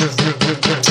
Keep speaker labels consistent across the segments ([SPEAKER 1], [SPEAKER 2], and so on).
[SPEAKER 1] Yes, yes, yes, yes.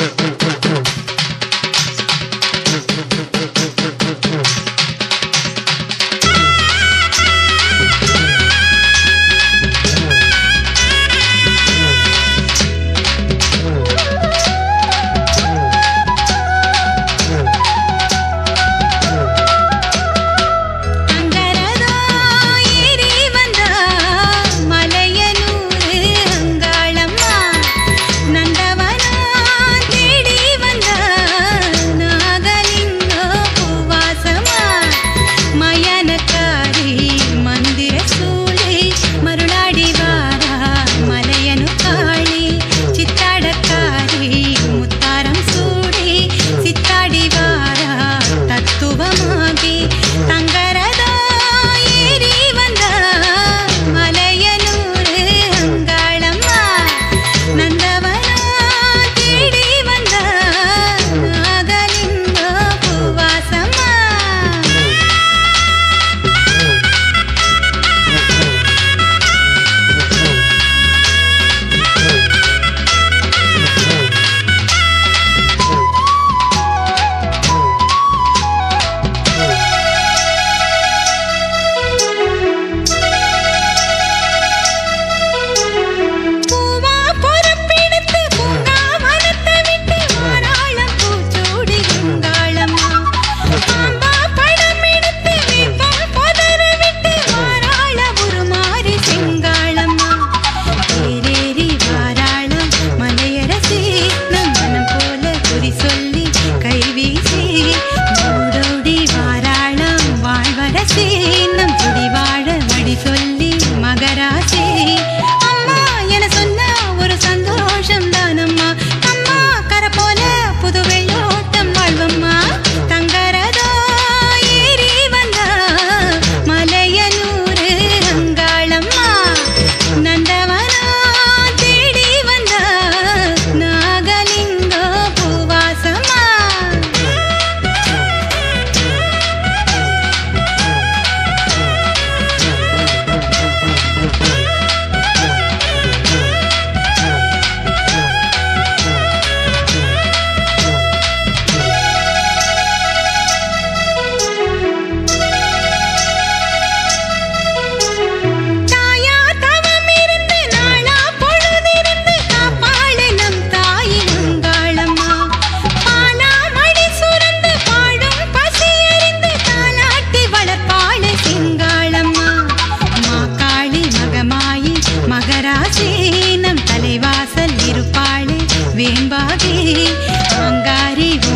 [SPEAKER 1] लागे